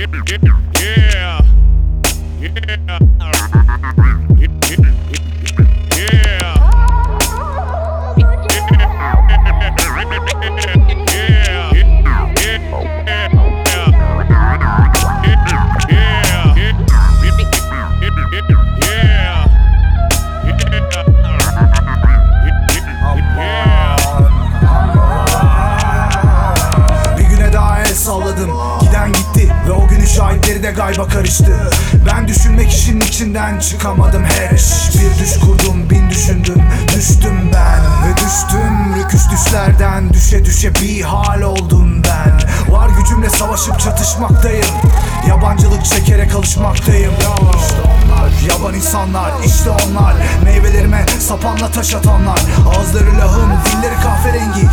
Yeah. Yeah. Günün şahitleri de gayba karıştı. Ben düşünmek işin içinden çıkamadım hiç Bir düş kurdum bin düşündüm. Düştüm ben ve düştüm. Rüküş düşlerden düşe düşe bir hal oldum ben. Var gücümle savaşıp çatışmaktayım. Yabancılık çekerek alışmaktayım. Yaban insanlar işte onlar. Meyvelerime sapanla taş atanlar. Ağızları lahım dilleri kahverengi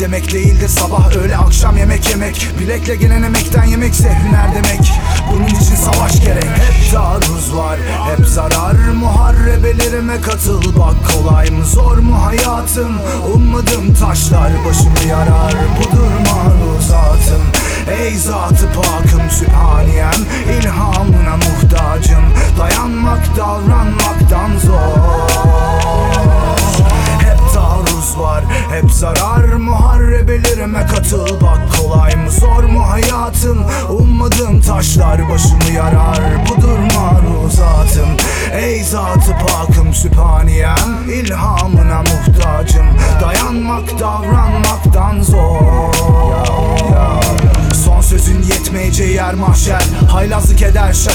demek değildir. Sabah öğle akşam yemek yemek. Bilekle gelen emekten yemekse hüner demek. Bunun için savaş gerek. Hep taarruz var hep zarar. Muharebelerime katıl. Bak kolay mı zor mu hayatım? Ummadım taşlar başımı yarar. Budur maruzatım Ey zatı pakım sübhaniyem. İlhamına muhtacım. Dayanmak davranmaktan zor Katıl bak kolay mı zor mu hayatım? Ummadığım taşlar başımı yarar Budur maruzatım. Ey zatı pakım sübhaniyem ilhamına muhtacım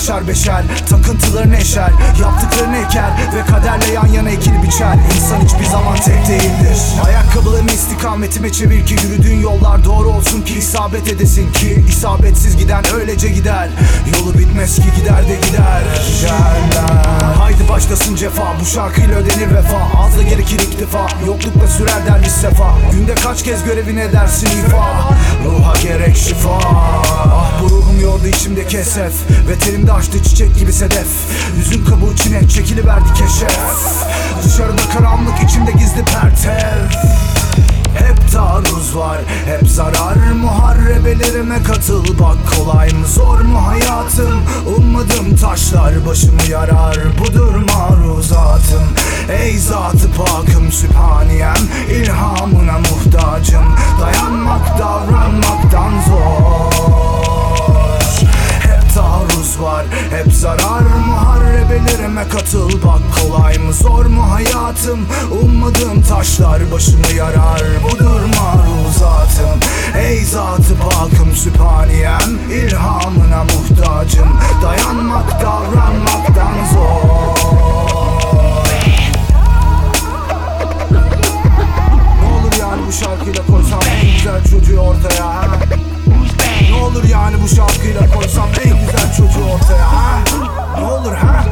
şaşar beşer Takıntılarını eşer Yaptıklarını eker Ve kaderle yan yana ekil biçer. İnsan hiçbir zaman tek değildir. Ayakkabılarını istikametime çevir ki Yürüdüğün yollar doğru olsun ki isabet edesin ki isabetsiz giden öylece gider. Yolu bitmez ki gider de gider. Yerler Haydi başlasın cefa Bu şarkıyla ödenir vefa. Az da gerekir iktifa Yoklukta sürer derviş sefa. Günde kaç kez görevini edersin ifa yordu içimdeki esef Ve terimde açtı çiçek gibi sedef. Yüzün kabuğu çine çekiliverdi keşef. Dışarıda karanlık içimde gizli pertev hep taarruz var, hep zarar. Muharebelerime katıl bak kolay mı zor mu hayatım? Ummadım taşlar başımı yarar Budur maruzatım. Ey zatı pakım sübhaniyem ilhamına muhtacım. Dayanmak davranmaktan zor var Hep zarar muharebelerime katıl. Bak kolay mı zor mu hayatım? Ummadığım taşlar başını yarar. Budur maruzatım. Ey zatı bakım süphaniyem. İlhamına muhtacım. Dayanmak davranmaktan zor. Ne olur yani bu şarkıyla koysam en güzel çocuğu ortaya ha? Olur yani bu şarkıyla koysam en güzel çocuğu ortaya ha? Ne olur ha?